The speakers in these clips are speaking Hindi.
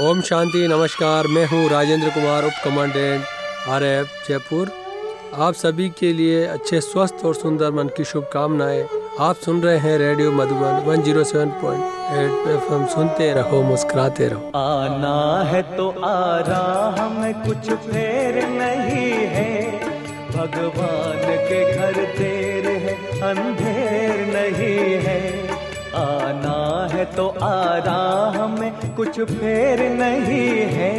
ओम शांति, नमस्कार, मैं हूँ राजेंद्र कुमार, उप कमांडेंट आर एफ़ जयपुर। आप सभी के लिए अच्छे, स्वस्थ और सुंदर मन की शुभकामनाएँ। आप सुन रहे हैं रेडियो मधुबन 107.8 एफएम सुनते रहो, मुस्कुराते रहो। आना है तो आ रहा हमें कुछ फेर नहीं है। भगवान के घर देर है, अंधेर नहीं है। है तो आ रहा हमें कुछ फेर नहीं है।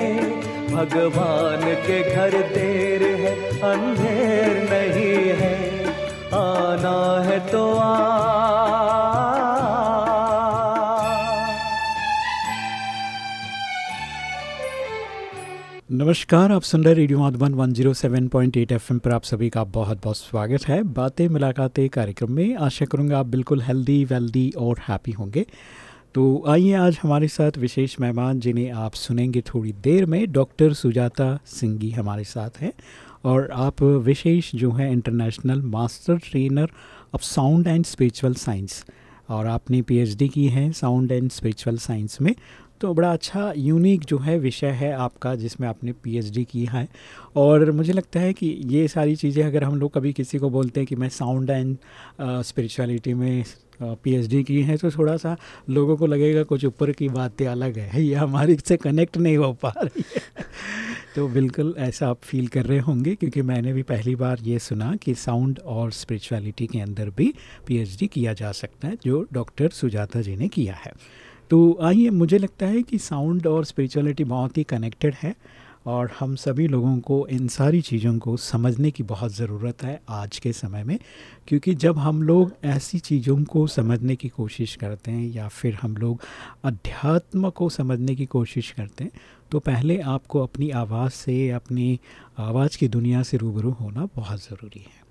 भगवान के घर देर है, अंधेर नहीं है। आना है तो आ। नमस्कार, आप सुन रहे रेडियो माधुबन 107.8 एफएम पर आप सभी का बहुत बहुत स्वागत है। बातें, मुलाकातें, कार्यक्रम में आशा करूँगा आप बिल्कुल हेल्दी वेल्दी और हैप्पी होंगे। तो आइए आज हमारे साथ विशेष मेहमान जिन्हें आप सुनेंगे थोड़ी देर में, डॉक्टर सुजाता सिंगी हमारे साथ हैं और आप विशेष जो है international master trainer of sound and spiritual science और आपने पीएचडी की है साउंड एंड स्पिरिचुअल साइंस में। तो बड़ा अच्छा यूनिक जो है विषय है आपका जिसमें आपने पीएचडी की है और मुझे लगता है कि ये सारी चीज़ें अगर हम लोग कभी किसी को बोलते हैं कि मैं साउंड एंड स्पिरिचुअलिटी में पीएचडी की है तो थोड़ा सा लोगों को लगेगा कुछ ऊपर की बातें अलग है। ये हमारी से कनेक्ट नहीं हो पा रही है। तो बिल्कुल ऐसा आप फील कर रहे होंगे, क्योंकि मैंने भी पहली बार ये सुना कि साउंड और स्पिरिचुअलिटी के अंदर भी पीएचडी किया जा सकता है, जो डॉक्टर सुजाता जी ने किया है। तो आइए, मुझे लगता है कि साउंड और स्पिरिचुअलिटी बहुत ही कनेक्टेड है। और हम सभी लोगों को इन सारी चीज़ों को समझने की बहुत ज़रूरत है आज के समय में, क्योंकि जब हम लोग ऐसी चीज़ों को समझने की कोशिश करते हैं या फिर हम लोग अध्यात्म को समझने की कोशिश करते हैं तो पहले आपको अपनी आवाज़ से, अपनी आवाज़ की दुनिया से रूबरू होना बहुत ज़रूरी है।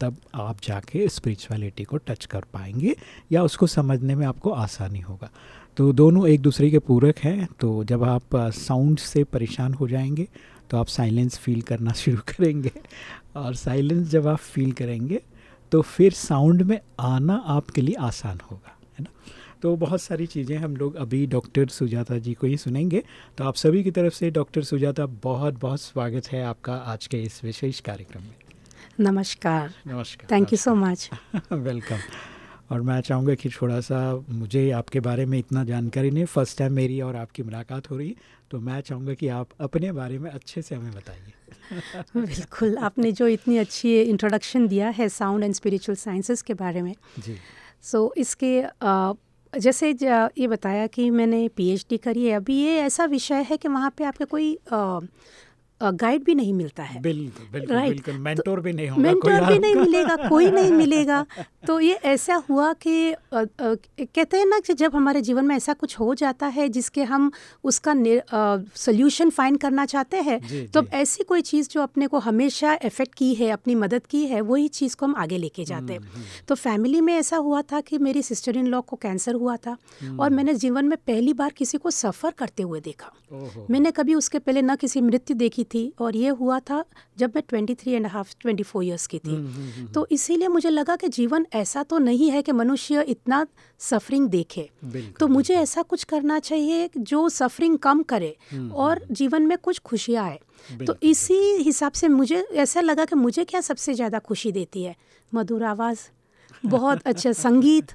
तब आप जाके स्पिरिचुअलिटी को टच कर पाएँगे या उसको समझने में आपको आसानी होगा। तो दोनों एक दूसरे के पूरक हैं तो जब आप साउंड से परेशान हो जाएँगे तो आप साइलेंस फील करना शुरू करेंगे और साइलेंस जब आप फील करेंगे तो फिर साउंड में आना आपके लिए आसान होगा है ना? तो बहुत सारी चीज़ें हम लोग अभी डॉक्टर सुजाता जी को ही सुनेंगे। तो आप सभी की तरफ़ से डॉक्टर सुजाता बहुत बहुत स्वागत है आपका आज के इस विशेष कार्यक्रम में। नमस्कार। नमस्कार। Thank you so much welcome और मैं चाहूँगा कि थोड़ा सा मुझे आपके बारे में इतना जानकारी नहीं फ़र्स्ट टाइम मेरी और आपकी मुलाकात हो रही तो मैं चाहूँगा कि आप अपने बारे में अच्छे से हमें बताइए। बिल्कुल आपने जो इतनी अच्छी इंट्रोडक्शन दिया है साउंड एंड स्पिरिचुअल साइंसेस के बारे में। जी। सो so, इसके आ, जैसे ये बताया कि मैंने पीएचडी करी है अभी ये ऐसा विषय है कि वहाँ पे आपके कोई आ, गाइड भी नहीं मिलता है। बिल्कुल बिल्कुल मेंटोर तो, भी नहीं होगा मेंटोर भी नहीं मिलेगा कोई नहीं मिलेगा। तो ये ऐसा हुआ कि कहते हैं ना कि जब हमारे जीवन में ऐसा कुछ हो जाता है जिसके हम उसका सोल्यूशन फाइंड करना चाहते हैं तो ऐसी कोई चीज़ जो अपने को हमेशा इफ़ेक्ट की है अपनी मदद की है वही चीज़ को हम आगे लेके जाते हैं। हम्म, हम्म। तो फैमिली में ऐसा हुआ था कि मेरी सिस्टर इन लॉ को कैंसर हुआ था और हम्म। मैंने जीवन में पहली बार किसी को सफ़र करते हुए देखा। मैंने कभी उसके पहले न किसी मृत्यु देखी थी और ये हुआ था जब मैं twenty three and half twenty four years की थी। हम्म, तो इसीलिए मुझे लगा कि जीवन ऐसा तो नहीं है कि मनुष्य इतना सफरिंग देखे। तो मुझे ऐसा कुछ करना चाहिए जो सफरिंग कम करे और जीवन में कुछ खुशियाँ आए। तो इसी हिसाब से मुझे ऐसा लगा कि मुझे क्या सबसे ज़्यादा खुशी देती है? मधुर आवाज़ बहुत अच्छा संगीत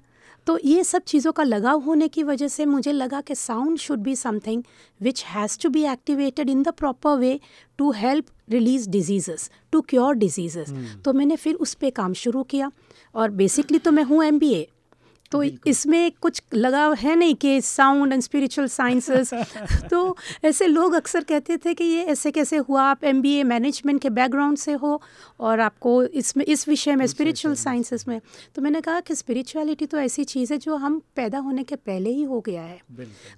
तो ये सब चीज़ों का लगाव होने की वजह से मुझे लगा कि sound should be something which has to be activated in the proper way to help release diseases to cure diseases तो मैंने फिर उस पर काम शुरू किया और बेसिकली तो मैं हूँ एमबीए तो इसमें कुछ लगाव है नहीं कि साउंड एंड स्पिरिचुअल साइंसेस तो ऐसे लोग अक्सर कहते थे कि ये ऐसे कैसे हुआ? आप एमबीए मैनेजमेंट के बैकग्राउंड से हो और आपको इसमें इस विषय में स्पिरिचुअल साइंसेस में। तो मैंने कहा कि स्पिरिचुअलिटी तो ऐसी चीज़ है जो हम पैदा होने के पहले ही हो गया है।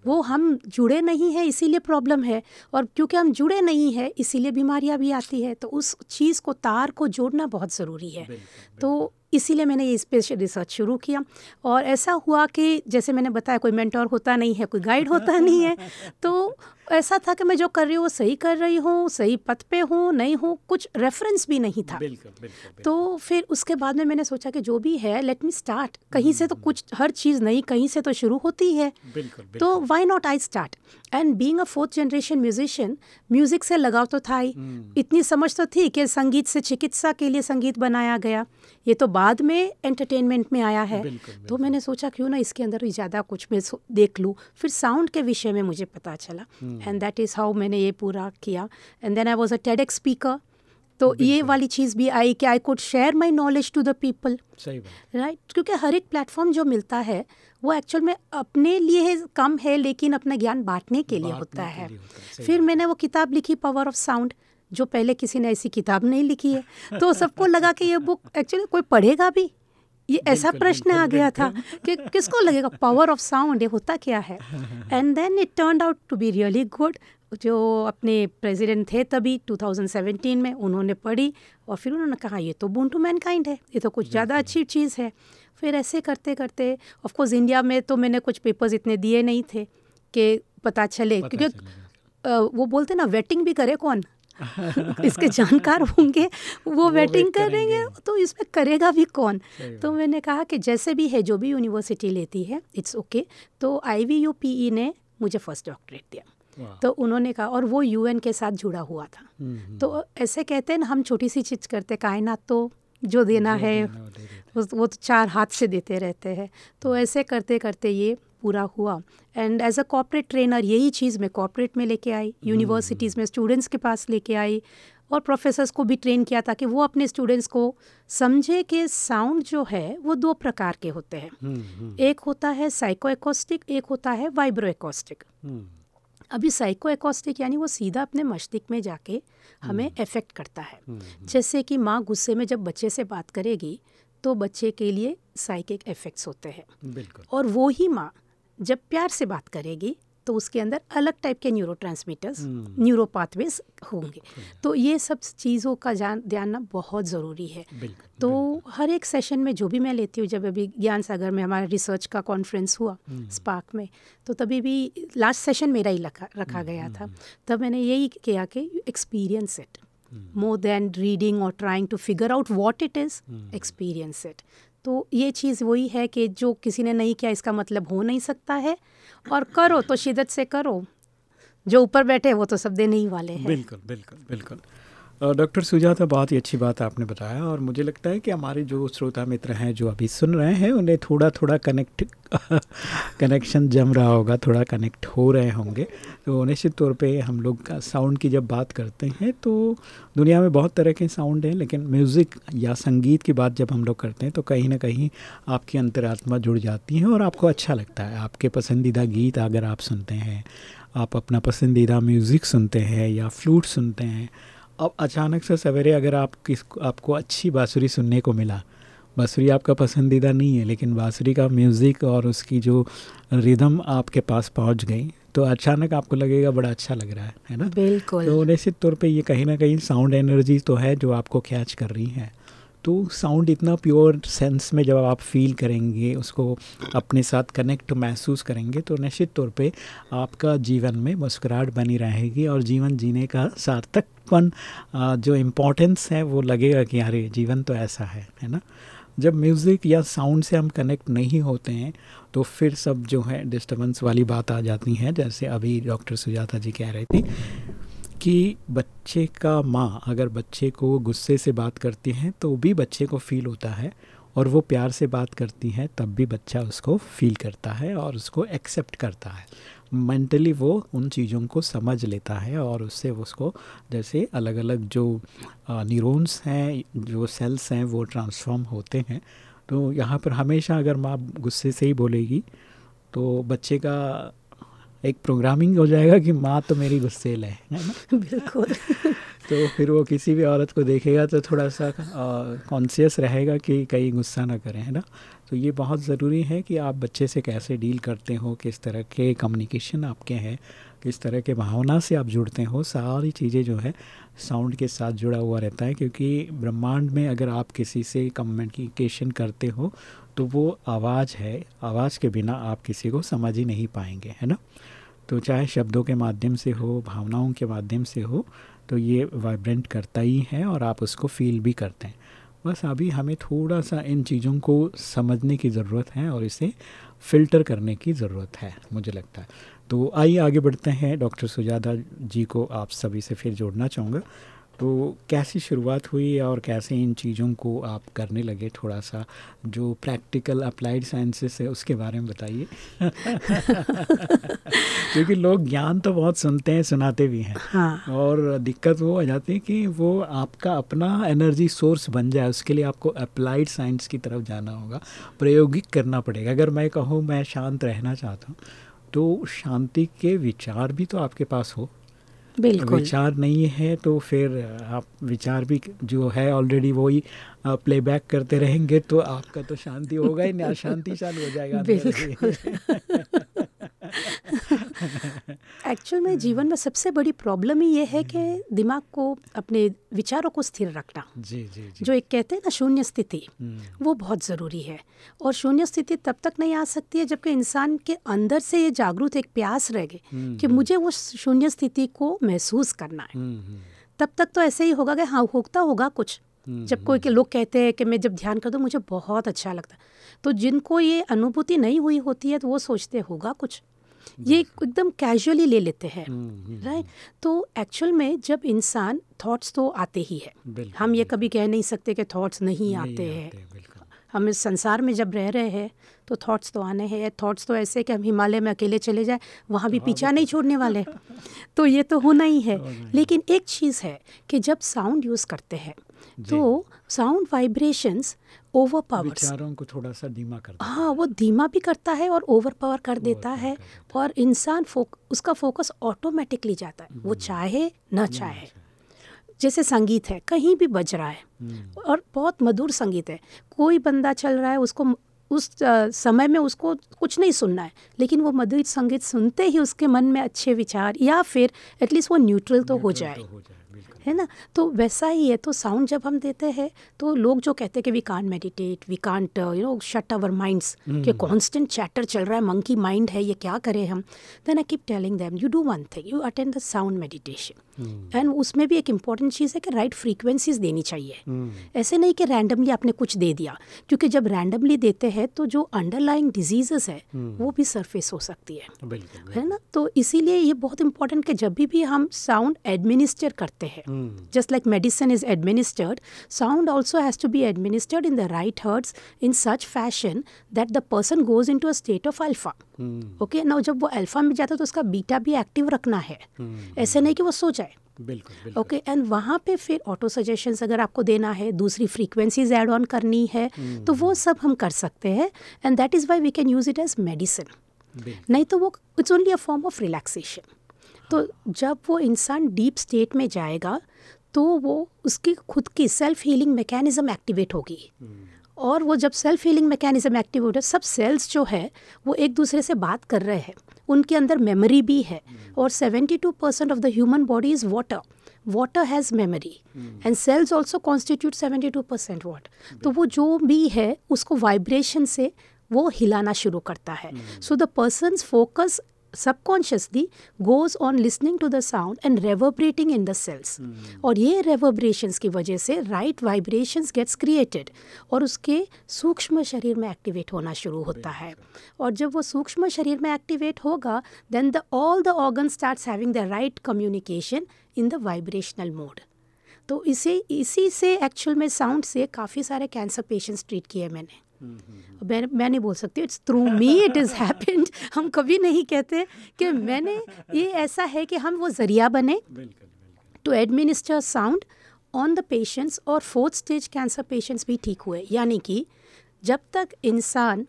वो हम जुड़े नहीं हैं इसीलिए प्रॉब्लम है और क्योंकि हम जुड़े नहीं हैं इसीलिए बीमारियाँ भी आती है तो उस चीज़ को तार को जोड़ना बहुत ज़रूरी है। तो इसीलिए मैंने ये स्पेशल रिसर्च शुरू किया। और ऐसा हुआ कि जैसे मैंने बताया, कोई मेंटोर होता नहीं है, कोई गाइड होता नहीं है तो ऐसा था कि मैं जो कर रही हूँ वो सही कर रही हूँ सही पथ पे हूँ नहीं हूँ कुछ रेफरेंस भी नहीं था। बिल्कुल बिल्कुल तो फिर उसके बाद में मैंने सोचा कि जो भी है लेट मी स्टार्ट कहीं से तो हम्म। कुछ हर चीज़ नई कहीं से तो शुरू होती है। बिल्कुल बिल्कुल. तो why not I start and being a fourth generation musician music से लगाव तो था ही। हम्म। इतनी समझ तो थी कि संगीत से चिकित्सा के लिए संगीत बनाया गया। ये तो बाद में एंटरटेनमेंट में आया है। बिल्कुल, तो मैंने सोचा क्यों ना इसके अंदर ज़्यादा कुछ मैं देख लूँ। फिर साउंड के विषय में मुझे पता चला। हम्म। एंड दैट इज़ हाउ मैंने ये पूरा किया. And then I was a TEDx speaker तो ये वाली चीज़ भी आई कि I could share my knowledge to the people right क्योंकि हर एक प्लेटफॉर्म जो मिलता है वो एक्चुअल में अपने लिए कम है लेकिन अपना ज्ञान बांटने के लिए होता है. फिर मैंने वो किताब लिखी पावर ऑफ़ साउंड जो पहले किसी ने ऐसी किताब नहीं लिखी है. तो सबको लगा कि ये बुक एक्चुअली कोई पढ़ेगा भी? ये ऐसा प्रश्न आ गया था कि किसको लगेगा? पावर ऑफ़ साउंड ये होता क्या है? And then it turn out to be really good जो अपने प्रेसिडेंट थे तभी 2017 में उन्होंने पढ़ी और फिर उन्होंने कहा ये तो बून टू मैनकाइंड है। ये तो कुछ ज़्यादा अच्छी चीज़ है। फिर ऐसे करते करते ऑफकोर्स इंडिया में तो मैंने कुछ पेपर्स इतने दिए नहीं थे कि पता चले पता क्योंकि चलेगा। अ, वो बोलते ना वेटिंग भी करे कौन? इसके जानकार होंगे वो वेटिंग wait करेंगे। तो इसमें करेगा भी कौन? तो मैंने कहा कि जैसे भी है जो भी यूनिवर्सिटी लेती है इट्स ओके तो आई E ने मुझे फ़र्स्ट डॉक्टरेट दिया। तो उन्होंने कहा और वो यूएन के साथ जुड़ा हुआ था। हम्म, हम्म। तो ऐसे कहते हैं ना हम छोटी सी चीज़ करते कायनात तो जो देना जो है देना वो। वो वो तो चार हाथ से देते रहते हैं। तो ऐसे करते करते ये पूरा हुआ। And as a corporate trainer यही चीज़ मैं कॉपरेट में लेके आई यूनिवर्सिटीज़ में स्टूडेंट्स के पास लेके आई और प्रोफेसर्स को भी ट्रेन किया ताकि वो अपने स्टूडेंट्स को समझे कि साउंड जो है वो दो प्रकार के होते हैं। हम्म, हम्म, एक होता है साइको एकॉस्टिक एक होता है वाइब्रो एकॉस्टिक अभी साइको एकॉस्टिक यानी वो सीधा अपने मस्तिष्क में जाके हमें इफ़ेक्ट करता है। जैसे कि माँ गुस्से में जब बच्चे से बात करेगी तो बच्चे के लिए साइकिक इफेक्ट्स होते हैं। और वो ही माँ जब प्यार से बात करेगी तो उसके अंदर अलग टाइप के neurotransmitters hmm. Neuropathways होंगे तो ये सब चीज़ों का जान जानना बहुत ज़रूरी है तो हर एक सेशन में जो भी मैं लेती हूँ जब अभी ज्ञान सागर में हमारा रिसर्च का कॉन्फ्रेंस हुआ हम्म। स्पार्क में तो तभी भी लास्ट सेशन मेरा ही रखा रखा हम्म, गया था तब मैंने यही किया कि experience it hmm. More than reading और trying to figure out what it is hmm. Experience it तो ये चीज़ वही है कि जो किसी ने नहीं किया, इसका मतलब हो नहीं सकता है। और करो तो शिदत से करो। जो ऊपर बैठे वो तो सब देने ही वाले हैं। बिल्कुल बिल्कुल बिल्कुल। डॉक्टर सुजाता, बहुत ही अच्छी बात आपने बताया और मुझे लगता है कि हमारे जो श्रोता मित्र हैं, जो अभी सुन रहे हैं, उन्हें थोड़ा थोड़ा कनेक्ट कनेक्शन जम रहा होगा, थोड़ा कनेक्ट हो रहे होंगे। तो निश्चित तौर पे हम लोग साउंड की जब बात करते हैं तो दुनिया में बहुत तरह के साउंड हैं, लेकिन म्यूज़िक या संगीत की बात जब हम लोग करते हैं तो कहीं ना कहीं आपकी अंतरात्मा जुड़ जाती है और आपको अच्छा लगता है। आपके पसंदीदा गीत अगर आप सुनते हैं, आप अपना पसंदीदा म्यूज़िक सुनते हैं या फ्लूट सुनते हैं अब अचानक से सवेरे अगर आप किस आपको अच्छी बाँसुरी सुनने को मिला बाँसुरी आपका पसंदीदा नहीं है लेकिन बाँसुरी का म्यूज़िक और उसकी जो रिदम आपके पास पहुँच गई तो अचानक आपको लगेगा बड़ा अच्छा लग रहा है है ना? बिल्कुल। तो निश्चित तौर पे ये कहीं ना कहीं साउंड एनर्जी तो है जो आपको कैच कर रही है। तो साउंड इतना प्योर सेंस में जब आप फील करेंगे, उसको अपने साथ कनेक्ट महसूस करेंगे तो निश्चित तौर पे आपका जीवन में मुस्कुराहट बनी रहेगी और जीवन जीने का सार्थकपन जो इम्पोर्टेंस है, वो लगेगा कि अरे, जीवन तो ऐसा है है ना? जब म्यूज़िक या साउंड से हम कनेक्ट नहीं होते हैं तो फिर सब जो है डिस्टर्बेंस वाली बात आ जाती है, जैसे अभी डॉक्टर सुजाता जी कह रही थी कि बच्चे का माँ अगर बच्चे को गुस्से से बात करती हैं तो भी बच्चे को फील होता है और वो प्यार से बात करती हैं, तब भी बच्चा उसको फील करता है और उसको एक्सेप्ट करता है। मेंटली वो उन चीज़ों को समझ लेता है और उससे उसको जैसे अलग अलग जो न्यूरॉन्स हैं, जो सेल्स हैं, वो ट्रांसफॉर्म होते हैं। तो यहाँ पर हमेशा अगर माँ गुस्से से ही बोलेगी तो बच्चे का एक प्रोग्रामिंग हो जाएगा कि माँ तो मेरी गुस्सेल है है ना? बिल्कुल। तो फिर वो किसी भी औरत को देखेगा तो थोड़ा सा कॉन्शियस रहेगा कि कहीं गुस्सा ना करें है ना? तो ये बहुत ज़रूरी है कि आप बच्चे से कैसे डील करते हो किस तरह के कम्युनिकेशन आपके हैं किस तरह के भावना से आप जुड़ते हो सारी चीज़ें जो है साउंड के साथ जुड़ा हुआ रहता है क्योंकि ब्रह्मांड में अगर आप किसी से कम्युनिकेशन करते हो तो वो आवाज़ है आवाज़ के बिना आप किसी को समझ ही नहीं पाएँगे है ना? तो चाहे शब्दों के माध्यम से हो, भावनाओं के माध्यम से हो तो ये वाइब्रेंट करता ही है और आप उसको फील भी करते हैं। बस अभी हमें थोड़ा सा इन चीज़ों को समझने की ज़रूरत है और इसे फ़िल्टर करने की ज़रूरत है, मुझे लगता है। तो आइए आगे बढ़ते हैं। डॉक्टर सुजादा जी को आप सभी से फिर जोड़ना चाहूँगा। तो कैसी शुरुआत हुई और कैसे इन चीज़ों को आप करने लगे थोड़ा सा जो प्रैक्टिकल अप्लाइड साइंसेस है उसके बारे में बताइए। क्योंकि लोग ज्ञान तो बहुत सुनते हैं सुनाते भी हैं। हाँ। और दिक्कत वो आ जाती है कि वो आपका अपना एनर्जी सोर्स बन जाए उसके लिए आपको अप्लाइड साइंस की तरफ़ जाना होगा। प्रयोगिक करना पड़ेगा। अगर मैं कहूँ मैं शांत रहना चाहता हूँ तो शांति के विचार भी तो आपके पास हो। बिल्कुल विचार नहीं है तो फिर आप विचार भी जो है ऑलरेडी वही प्लेबैक करते रहेंगे तो आपका तो शांति होगा ही ना शांति चालू हो जाएगा से। एक्चुअल में जीवन में सबसे बड़ी प्रॉब्लम ही ये है कि दिमाग को अपने विचारों को स्थिर रखना। जी जी जी। जो एक कहते हैं ना शून्य स्थिति हम्म, वो बहुत ज़रूरी है। और शून्य स्थिति तब तक नहीं आ सकती है जबकि इंसान के अंदर से ये जागरूक एक प्यास रह गए हम्म, कि मुझे वो शून्य स्थिति को महसूस करना है। हम्म, हम्म, तब तक तो ऐसे ही होगा कि हाँ होता होगा कुछ। हम्म, जब कोई के लोग कहते हैं कि मैं जब ध्यान करता हूँ मुझे बहुत अच्छा लगता है। तो जिनको ये अनुभूति नहीं हुई होती है तो वो सोचते होगा कुछ। ये एकदम कैजुअली ले लेते हैं हम्म, हम्म, राइट तो एक्चुअल में जब इंसान थॉट्स तो आते ही है। हम ये कभी कह नहीं सकते कि थॉट्स नहीं नहीं आते हैं। हम इस संसार में जब रह रहे हैं तो थॉट्स तो आने हैं। थॉट्स तो ऐसे कि हम हिमालय में अकेले चले जाए वहाँ भी पीछा नहीं छोड़ने वाले तो ये तो होना ही है। लेकिन एक चीज़ है कि जब साउंड यूज़ करते हैं तो साउंड वाइब्रेशंस ओवर पावर विचारों को थोड़ा सा धीमा कर हाँ वो धीमा भी करता है और ओवर पावर कर देता है और इंसान फोक उसका फोकस ऑटोमेटिकली जाता है। वो चाहे ना चाहे। जैसे संगीत है कहीं भी बज रहा है और बहुत मधुर संगीत है। कोई बंदा चल रहा है उसको उस समय में उसको कुछ नहीं सुनना है लेकिन वो मधुर संगीत सुनते ही उसके मन में अच्छे विचार या फिर एटलीस्ट वो न्यूट्रल तो हो जाए। तो हो ना? तो वैसा ही है। तो साउंड जब हम देते हैं तो लोग जो कहते हैं कि we can't meditate we can't you know shut our minds कि कॉन्स्टेंट चैटर चल रहा है मंकी माइंड है ये क्या करें हम? Then I keep telling them you do one thing you attend the sound meditation and उसमें भी एक इंपॉर्टेंट चीज़ है कि राइट फ्रीक्वेंसीज देनी चाहिए। ऐसे नहीं कि रैंडमली आपने कुछ दे दिया। क्योंकि जब रैंडमली देते हैं तो जो अंडरलाइंग डिजीजेस है वो भी सरफेस हो सकती है। है ना? तो इसीलिए ये बहुत इंपॉर्टेंट कि जब भी भी हम साउंड एडमिनिस्टर करते हैं just like medicine is administered sound also to be administered in the right right in such fashion that the person goes into a state of alpha okay ना जब वो अल्फ़ा में जाता है तो उसका बीटा भी एक्टिव रखना है। ऐसे नहीं कि वो सो जाए। बिल्कुल बिल्कुल। ओके एंड वहाँ पे फिर ऑटो सजेशंस अगर आपको देना है दूसरी फ्रीक्वेंसीज ऐड ऑन करनी है तो वो सब हम कर सकते हैं and that is why we can use it as medicine नहीं तो वो it's only a form of relaxation तो जब वो इंसान डीप स्टेट में जाएगा तो वो उसकी खुद की सेल्फ हीलिंग मैकेनिज्म एक्टिवेट होगी और वो जब सेल्फ हीलिंग मैकेनिज्म एक्टिव हो सब सेल्स जो है वो एक दूसरे से बात कर रहे हैं। उनके अंदर मेमोरी भी है। और 72 percent of the human body is water water has memory and cells also constitute 72 percent water तो वो जो भी है उसको वाइब्रेशन से वो हिलाना शुरू करता है। So the person's focus subconsciously goes on listening to the sound and reverberating in the cells और ये reverberations की वजह से right vibrations gets created और उसके सूक्ष्म शरीर में एक्टिवेट होना शुरू होता है और जब वो सूक्ष्म शरीर में एक्टिवेट होगा then the all the organs starts having the right communication in the vibrational mode तो इसे इसी से एक्चुअल में साउंड से काफ़ी सारे कैंसर पेशेंट्स ट्रीट किए मैंने मैं मैं नहीं बोल सकती it's through me it is happened हम कभी नहीं कहते कि मैंने ये ऐसा है कि हम वो ज़रिया बने to administer sound on the patients और फोर्थ स्टेज कैंसर पेशेंट्स भी ठीक हुए। यानी कि जब तक इंसान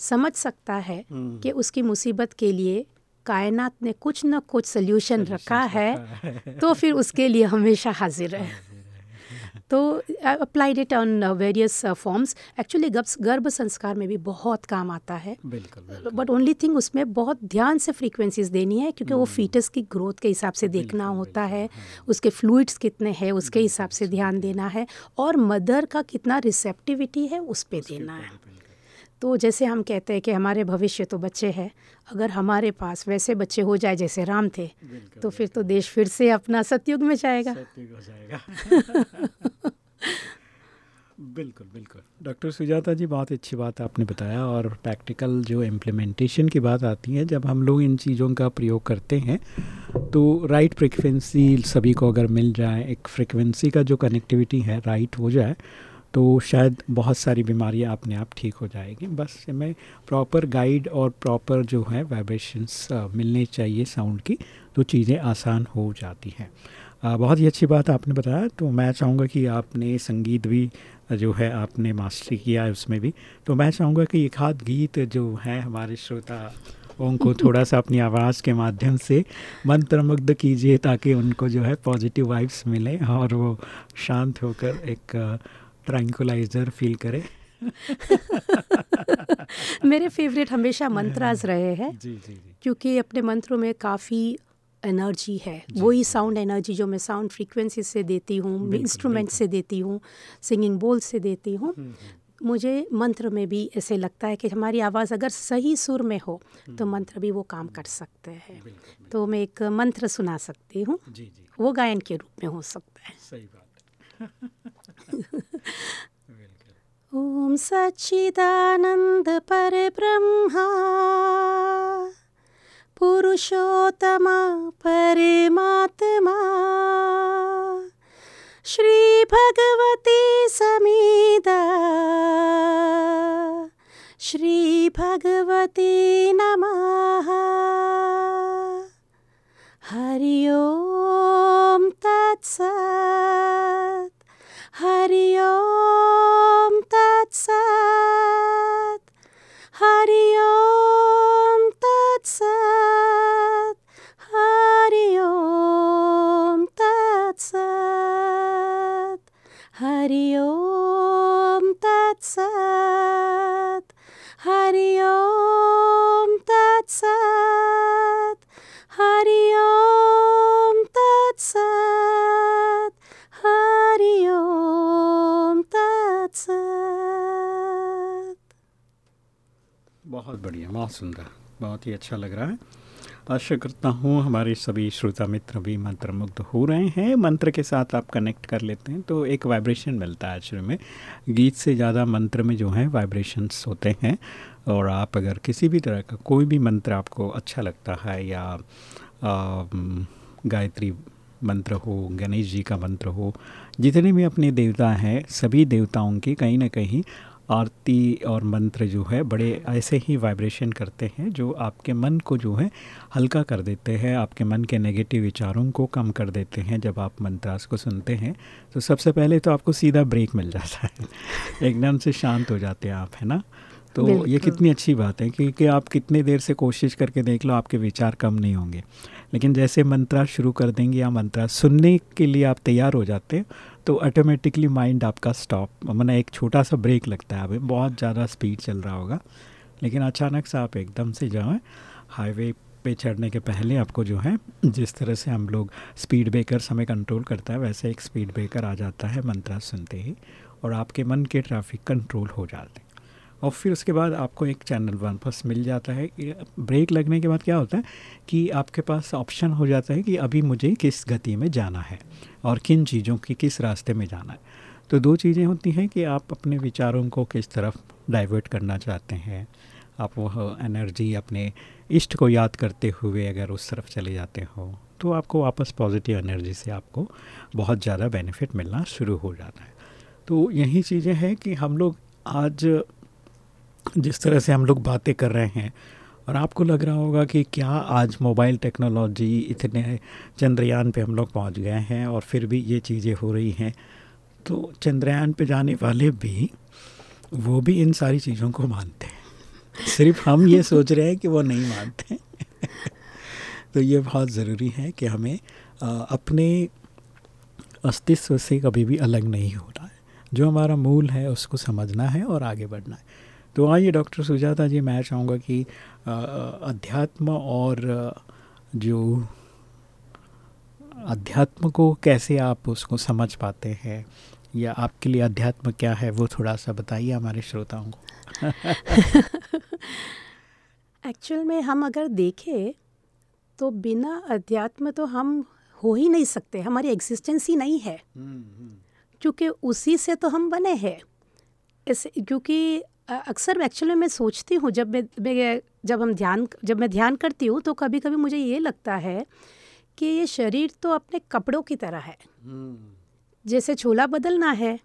समझ सकता है कि उसकी मुसीबत के लिए कायनात ने कुछ न कुछ सोल्यूशन रखा है तो फिर उसके लिए हमेशा हाजिर है। तो applied it on various forms actually गर्भ संस्कार में भी बहुत काम आता है। बट ओनली थिंग उसमें बहुत ध्यान से फ्रीक्वेंसीज देनी है क्योंकि वो फीटस की ग्रोथ के हिसाब से देखना होता है। उसके फ्लूइड्स कितने हैं उसके हिसाब से ध्यान देना। है और मदर का कितना रिसेप्टिविटी है उस पर देना है। तो जैसे हम कहते हैं कि हमारे भविष्य तो बच्चे हैं अगर हमारे पास वैसे बच्चे हो जाए जैसे राम थे तो फिर तो देश फिर से अपना सतयुग में जाएगा। सतयुग हो जाएगा। बिल्कुल बिल्कुल। डॉक्टर सुजाता जी बहुत अच्छी बात आपने बताया और प्रैक्टिकल जो इम्प्लीमेंटेशन की बात आती है जब हम लोग इन चीज़ों का प्रयोग करते हैं तो राइट फ्रिक्वेंसी सभी को अगर मिल जाए एक फ्रिक्वेंसी का जो कनेक्टिविटी है राइट हो जाए तो शायद बहुत सारी बीमारियाँ अपने आप ठीक हो जाएगी। बस हमें प्रॉपर गाइड और प्रॉपर जो है वाइब्रेशंस मिलने चाहिए साउंड की तो चीज़ें आसान हो जाती हैं। बहुत ही अच्छी बात आपने बताया तो मैं चाहूँगा कि आपने संगीत भी जो है आपने मास्टरी किया है उसमें भी। तो मैं चाहूँगा कि एक हाथ गीत जो है हमारे श्रोता उनको थोड़ा सा अपनी आवाज़ के माध्यम से मंत्रमुग्ध कीजिए ताकि उनको जो है पॉजिटिव वाइब्स मिले और वो शांत होकर एक ट्रैंकुलाइजर फील करे। मेरे फेवरेट हमेशा मंत्राज रहे हैं जी जी जी। क्योंकि अपने मंत्रों में काफ़ी एनर्जी है। वही साउंड एनर्जी जो मैं साउंड फ्रीक्वेंसी से देती हूँ इंस्ट्रूमेंट से देती हूँ सिंगिंग बोल से देती हूँ। हम्म, हम्म। मुझे मंत्र में भी ऐसे लगता है कि हमारी आवाज़ अगर सही सुर में हो तो हम्म। मंत्र भी वो काम कर सकते हैं। तो मैं एक मंत्र सुना सकती हूँ। वो गायन के रूप में हो सकता है। सही बात। ॐ सच्चिदानन्द परब्रह्मा पुरुषोत्तमा परमात्मा श्रीभगवती समीदा श्रीभगवती नमः। हरि ओं तत्सत्। Hari Om Tat Sat. Hari Om Tat Sat. बहुत बढ़िया, बहुत सुंदर, बहुत ही अच्छा लग रहा है। आशा करता हूँ हमारे सभी श्रोता मित्र भी मंत्र मुग्ध हो रहे हैं। मंत्र के साथ आप कनेक्ट कर लेते हैं तो एक वाइब्रेशन मिलता है एक्चुअली में। गीत से ज़्यादा मंत्र में जो है वाइब्रेशंस होते हैं, और आप अगर किसी भी तरह का कोई भी मंत्र आपको अच्छा लगता है या गायत्री मंत्र हो, गणेश जी का मंत्र हो, जितने भी अपने देवता हैं, सभी देवताओं की कहीं ना कहीं आरती और मंत्र जो है बड़े ऐसे ही वाइब्रेशन करते हैं जो आपके मन को जो है हल्का कर देते हैं आपके मन के नेगेटिव विचारों को कम कर देते हैं जब आप मंत्रास को सुनते हैं। तो सबसे पहले तो आपको सीधा ब्रेक मिल जाता है। एकदम से शांत हो जाते हैं आप है ना? तो ये कितनी अच्छी बात है क्योंकि आप कितने देर से कोशिश करके देख लो आपके विचार कम नहीं होंगे। लेकिन जैसे मंत्रा शुरू कर देंगे या मंत्रा सुनने के लिए आप तैयार हो जाते हैं तो ऑटोमेटिकली माइंड आपका स्टॉप मैंने एक छोटा सा ब्रेक लगता है। अभी बहुत ज़्यादा स्पीड चल रहा होगा। लेकिन अचानक से आप एकदम से जो है हाईवे पे चढ़ने के पहले आपको जो है, जिस तरह से हम लोग स्पीड ब्रेकर समय कंट्रोल करता है, वैसे एक स्पीड ब्रेकर आ जाता है मंत्रा सुनते ही। और आपके मन के ट्रैफ़िक कंट्रोल हो जाते हैं। और फिर उसके बाद आपको एक चैनल वन प्लस मिल जाता है। ब्रेक लगने के बाद क्या होता है कि आपके पास ऑप्शन हो जाता है कि अभी मुझे किस गति में जाना है और किन चीज़ों की किस रास्ते में जाना है। तो दो चीज़ें होती हैं कि आप अपने विचारों को किस तरफ़ डाइवर्ट करना चाहते हैं। आप वह एनर्जी अपने इष्ट को याद करते हुए अगर उस तरफ़ चले जाते हो तो आपको वापस पॉजिटिव एनर्जी से आपको बहुत ज़्यादा बेनिफिट मिलना शुरू हो जाता है। तो यही चीज़ें हैं कि हम लोग आज जिस तरह से हम लोग बातें कर रहे हैं, और आपको लग रहा होगा कि क्या आज मोबाइल टेक्नोलॉजी इतने चंद्रयान पे हम लोग पहुँच गए हैं और फिर भी ये चीज़ें हो रही हैं। तो चंद्रयान पे जाने वाले भी, वो भी इन सारी चीज़ों को मानते हैं। सिर्फ़ हम ये सोच रहे हैं कि वो नहीं मानते। तो ये बहुत ज़रूरी है कि हमें अपने अस्तित्व से कभी भी अलग नहीं होना है। जो हमारा मूल है, उसको समझना है और आगे बढ़ना है। तो आइए डॉक्टर सुजाता जी मैं चाहूँगा कि अध्यात्म और जो अध्यात्म को कैसे आप उसको समझ पाते हैं या आपके लिए अध्यात्म क्या है वो थोड़ा सा बताइए हमारे श्रोताओं को। एक्चुअल में हम अगर देखें तो बिना अध्यात्म तो हम हो ही नहीं सकते हमारी एग्जिस्टेंस ही नहीं है। क्योंकि उसी से तो हम बने हैं। ऐसे क्योंकि अक्सर एक्चुअली मैं सोचती हूँ जब मैं, मैं जब हम ध्यान जब मैं ध्यान करती हूँ तो कभी कभी मुझे ये लगता है कि ये शरीर तो अपने कपड़ों की तरह है। हम्म। जैसे छोला बदलना है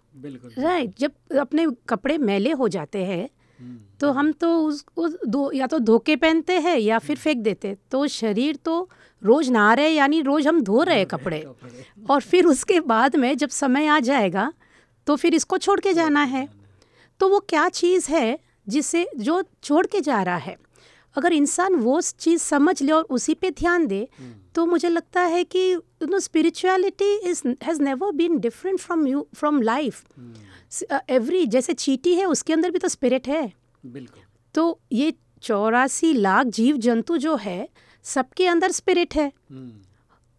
राइट जब अपने कपड़े मैले हो जाते हैं हम्म। तो हम तो उस, उस दो या तो धोके पहनते हैं या फिर फेंक देते तो शरीर तो रोज नहा रहे यानी रोज हम धो रहे कपड़े। और फिर उसके बाद में जब समय आ जाएगा तो फिर इसको छोड़ के जाना है। तो वो क्या चीज़ है जिसे जो छोड़ के जा रहा है? अगर इंसान वो चीज़ समझ ले और उसी पे ध्यान दे तो मुझे लगता है कि you know spirituality is has never been different from you from life every जैसे चीटी है उसके अंदर भी तो स्पिरिट है। बिल्कुल। तो ये चौरासी लाख जीव जंतु जो है सबके अंदर स्पिरिट है। Hmm.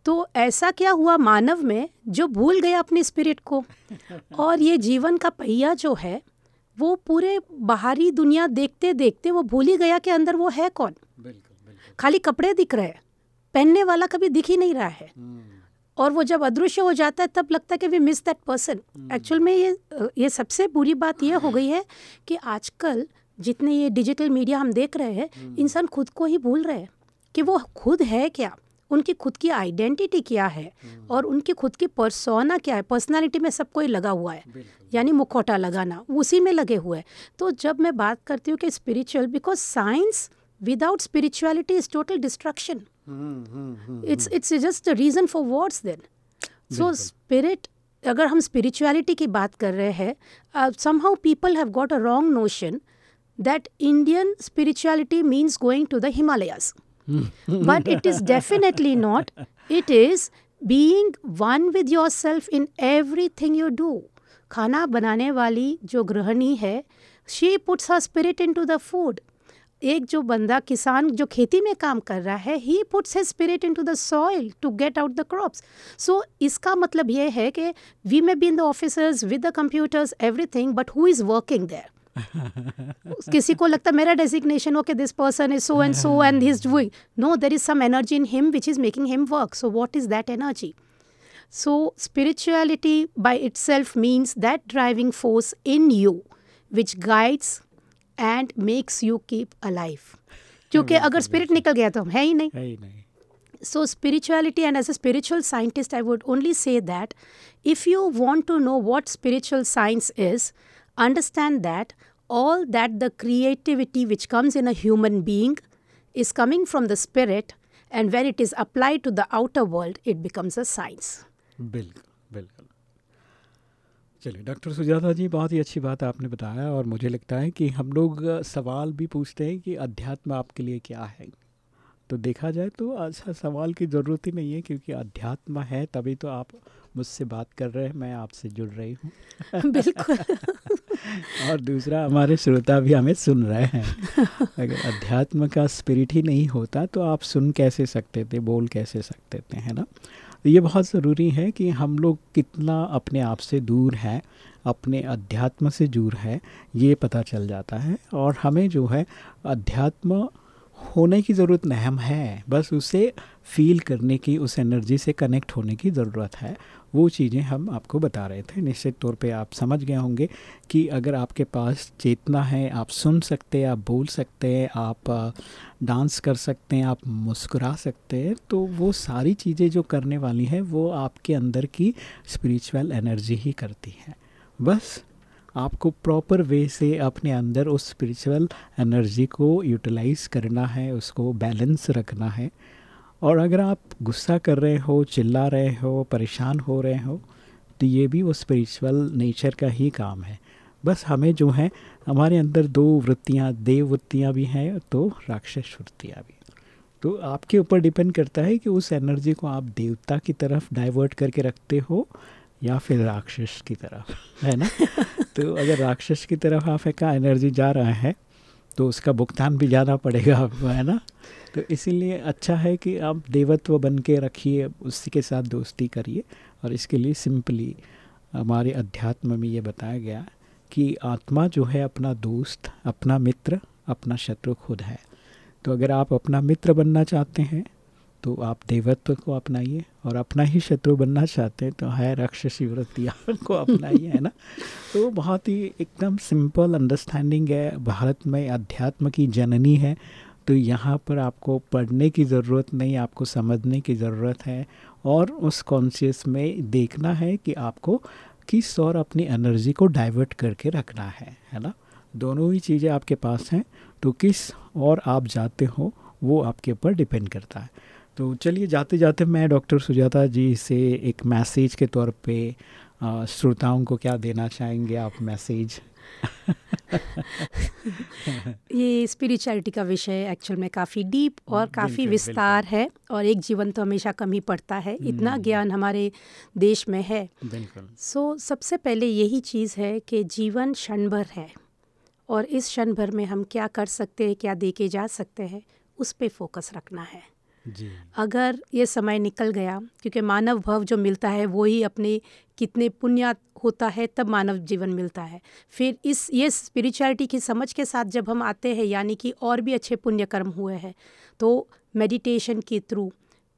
तो ऐसा क्या हुआ मानव में जो भूल गया अपने स्पिरिट को? और ये जीवन का पहिया जो है वो पूरे बाहरी दुनिया देखते देखते वो भूल ही गया कि अंदर वो है कौन बिल्कुल, बिल्कुल। खाली कपड़े दिख रहे हैं पहनने वाला कभी दिख ही नहीं रहा है हम्म। और वो जब अदृश्य हो जाता है तब लगता है कि we miss that person actual में ये ये सबसे बुरी बात ये हो गई है कि आजकल जितने ये डिजिटल मीडिया हम देख रहे हैं हम्म। इंसान खुद को ही भूल रहे हैं कि वो खुद है क्या उनकी खुद की आइडेंटिटी क्या है हम्म। और उनकी खुद की परसोना क्या है? पर्सनालिटी में सब कोई लगा हुआ है। यानी मुखौटा लगाना उसी में लगे हुए हैं। तो जब मैं बात करती हूँ कि spiritual because science without spirituality is total destruction it's it's just the reason for words then so spirit अगर हम स्पिरिचुअलिटी की बात कर रहे हैं somehow people have got a wrong notion that Indian spirituality means going to the Himalayas but it is definitely not. It is being one with yourself in everything you do. खाना बनाने वाली जो गृहिणी है she puts her spirit into the food एक जो बंदा किसान जो खेती में काम कर रहा है he puts his spirit into the soil to get out the crops so इसका मतलब ये है कि we may be in the officers with the computers everything but who is working there किसी को लगता है मेरा डेजिग्नेशन हो कि this person is so and so and his doing no there is some energy in him which is making him work so what is that energy so spirituality by itself means that driving force in you which guides and makes you keep a life क्योंकि अगर स्पिरिट निकल गया तो हम है ही नहीं। So spirituality and as a spiritual scientist I would only say that if you want to know what spiritual science is understand that all that the creativity which comes in a human being is coming from the spirit and when it is applied to the outer world it becomes a science बिल्कुल बिल्कुल चलिए डॉक्टर सुजाता जी बहुत ही अच्छी बात आपने बताया और मुझे लगता है कि हम लोग सवाल भी पूछते हैं कि अध्यात्म आपके लिए क्या है तो देखा जाए तो ऐसा सवाल की ज़रूरत ही नहीं है क्योंकि अध्यात्म है तभी तो आप मुझसे बात कर रहे हैं मैं आपसे जुड़ रही हूँ। बिल्कुल। और दूसरा हमारे श्रोता भी हमें सुन रहे हैं। अगर अध्यात्म का स्पिरिट ही नहीं होता तो आप सुन कैसे सकते थे बोल कैसे सकते थे है ना? तो ये बहुत ज़रूरी है कि हम लोग कितना अपने आप से दूर हैं अपने अध्यात्म से दूर है ये पता चल जाता है। और हमें जो है अध्यात्म होने की ज़रूरत नहीं हम है बस उसे फील करने की उस एनर्जी से कनेक्ट होने की ज़रूरत है। वो चीज़ें हम आपको बता रहे थे। निश्चित तौर पे आप समझ गए होंगे कि अगर आपके पास चेतना है, आप सुन सकते हैं, आप बोल सकते हैं, आप डांस कर सकते हैं, आप मुस्कुरा सकते हैं तो वो सारी चीज़ें जो करने वाली हैं, वो आपके अंदर की स्पिरिचुअल एनर्जी ही करती है। बस, आपको प्रॉपर वे से अपने अंदर उस स्पिरिचुअल एनर्जी को यूटिलाइज़ करना है, उसको बैलेंस रखना है। और अगर आप गुस्सा कर रहे हो चिल्ला रहे हो परेशान हो रहे हो तो ये भी वो स्पिरिचुअल नेचर का ही काम है। बस हमें जो है हमारे अंदर दो वृत्तियाँ देव वृत्तियाँ भी हैं तो राक्षस वृत्तियाँ भी तो आपके ऊपर डिपेंड करता है कि उस एनर्जी को आप देवता की तरफ़ डाइवर्ट करके रखते हो या फिर राक्षस की तरफ़ है ना? तो अगर राक्षस की तरफ़ आपका एनर्जी जा रहा है तो उसका भुगतान भी ज़्यादा पड़ेगा आपको, है ना? तो इसीलिए अच्छा है कि आप देवत्व बन के रखिए, उसी के साथ दोस्ती करिए। और इसके लिए सिंपली हमारे अध्यात्म में ये बताया गया कि आत्मा जो है अपना दोस्त, अपना मित्र, अपना शत्रु खुद है। तो अगर आप अपना मित्र बनना चाहते हैं तो आप देवत्व को अपनाइए और अपना ही शत्रु बनना चाहते हैं तो है राक्षसी वृत्तियाँ को अपनाइए, है ना? तो बहुत ही एकदम सिंपल अंडरस्टैंडिंग है, भारत में अध्यात्म की जननी है तो यहाँ पर आपको पढ़ने की ज़रूरत नहीं, आपको समझने की ज़रूरत है और उस कॉन्शियस में देखना है कि आपको किस और अपनी एनर्जी को डाइवर्ट करके रखना है है ना? दोनों ही चीज़ें आपके पास हैं तो किस और आप जाते हो, वो आपके ऊपर डिपेंड करता है। तो चलिए जाते जाते मैं डॉक्टर सुजाता जी से एक मैसेज के तौर पे श्रोताओं को क्या देना चाहेंगे आप मैसेज? ये स्पिरिचुअलिटी का विषय एक्चुअल में काफ़ी डीप और काफ़ी विस्तार है और एक जीवन तो हमेशा कम ही पड़ता है इतना हम्म। ज्ञान हमारे देश में है। सो so, सबसे पहले यही चीज़ है कि जीवन क्षण भर है और इस क्षण भर में हम क्या कर सकते हैं क्या दे के जा सकते हैं उस पर फोकस रखना है। जी। अगर ये समय निकल गया, क्योंकि मानव भव जो मिलता है, वो ही अपने कितने पुण्य होता है, तब मानव जीवन मिलता है फिर इस, ये स्पिरिचुअलिटी की समझ के साथ जब हम आते हैं, यानी कि और भी अच्छे पुण्य कर्म हुए हैं तो मेडिटेशन के थ्रू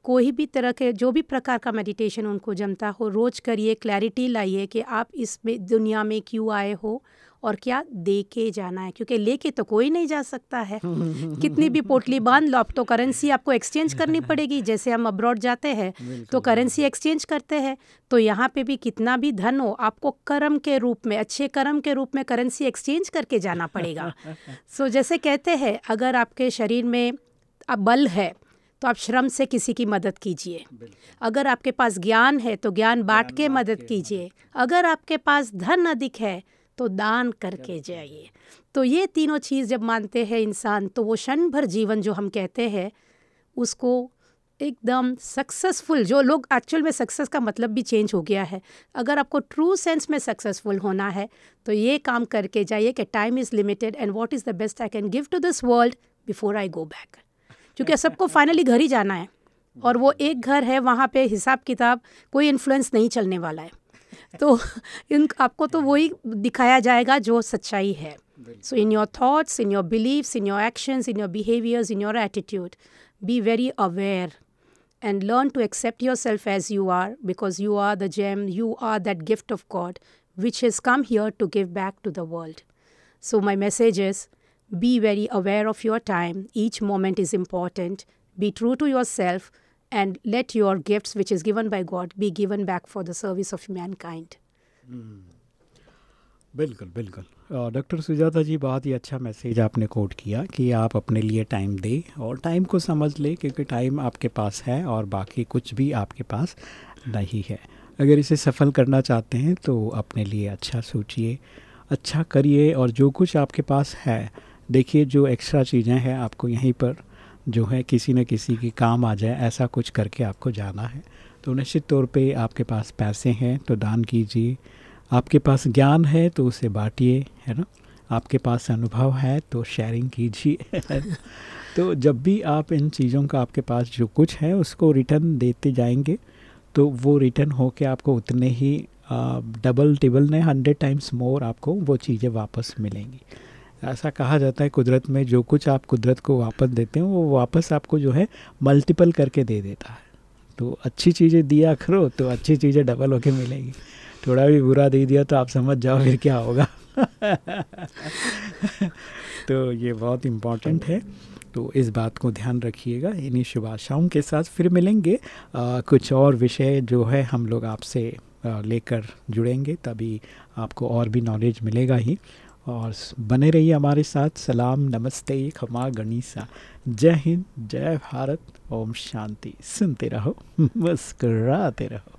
कोई भी तरह के, जो भी प्रकार का मेडिटेशन उनको जमता हो, रोज़ करिए क्लैरिटी लाइए कि आप इस दुनिया में क्यों आए हो और क्या दे के जाना है? क्योंकि लेके तो कोई नहीं जा सकता है। कितनी भी पोटली बाँध लो अब तो करेंसी आपको एक्सचेंज करनी पड़ेगी। जैसे हम अब्रॉड जाते हैं तो करेंसी एक्सचेंज करते हैं तो यहाँ पे भी कितना भी धन हो आपको कर्म के रूप में अच्छे कर्म के रूप में करेंसी एक्सचेंज करके जाना पड़ेगा। सो so, जैसे कहते हैं अगर आपके शरीर में अब बल है तो आप श्रम से किसी की मदद कीजिए। अगर आपके पास ज्ञान है तो ज्ञान बांट के मदद कीजिए। अगर आपके पास धन अधिक है तो दान करके जाइए। तो ये तीनों चीज़ जब मानते हैं इंसान तो वो क्षण भर जीवन जो हम कहते हैं उसको एकदम सक्सेसफुल जो लोग एक्चुअल में सक्सेस का मतलब भी चेंज हो गया है। अगर आपको ट्रू सेंस में सक्सेसफुल होना है तो ये काम करके जाइए कि time is limited and what is the best I can give to this world before I go back क्योंकि सबको फाइनली घर ही जाना है और वो एक घर है वहाँ पे हिसाब किताब कोई इन्फ्लुएंस नहीं चलने वाला है। तो इन, आपको तो वही दिखाया जाएगा जो सच्चाई है। So in your thoughts in your beliefs in your actions in your behaviours in your attitude be very aware and learn to accept yourself as you are because you are the gem you are that gift of God which has come here to give back to the world so my message is be very aware of your time each moment is important be true to yourself and let your gifts, which is given by God, be given back for the service of mankind. Hmm. बिल्कुल बिल्कुल डॉक्टर सुजाता जी बहुत ही अच्छा मैसेज आपने कोट किया कि आप अपने लिए टाइम दें और टाइम को समझ लें क्योंकि टाइम आपके पास है और बाकी कुछ भी आपके पास नहीं है अगर इसे सफल करना चाहते हैं तो अपने लिए अच्छा सोचिए अच्छा करिए और जो कुछ आपके पास है देखिए जो एक्स्ट्रा चीज़ें हैं आपको यहीं पर जो है किसी न किसी के काम आ जाए, ऐसा कुछ करके आपको जाना है। तो निश्चित तौर पे आपके पास पैसे हैं तो दान कीजिए। आपके पास ज्ञान है तो उसे बांटिए, है ना? आपके पास अनुभव है तो शेयरिंग कीजिए तो जब भी आप इन चीज़ों का आपके पास जो कुछ है, उसको रिटर्न देते जाएँगे तो वो रिटर्न हो के आपको उतने ही डबल टिबल ने हंड्रेड टाइम्स मोर आपको वो चीज़ें वापस मिलेंगी। ऐसा कहा जाता है कुदरत में जो कुछ आप कुदरत को वापस देते हो वो वापस आपको जो है मल्टीपल करके दे देता है। तो अच्छी चीज़ें दिया करो तो अच्छी चीज़ें डबल होके मिलेगी। थोड़ा भी बुरा दे दिया तो आप समझ जाओ फिर क्या होगा। तो ये बहुत इंपॉर्टेंट है। तो इस बात को ध्यान रखिएगा। इन्हीं शुभ आशाओं के साथ फिर मिलेंगे। आ, कुछ और विषय जो है हम लोग आपसे लेकर जुड़ेंगे तभी आपको और भी नॉलेज मिलेगा ही। और बने रहिए हमारे साथ। सलाम, नमस्ते, खमा, गणिसा। जय हिंद, जय भारत। ओम शांति। सुनते रहो, मुस्कराते रहो।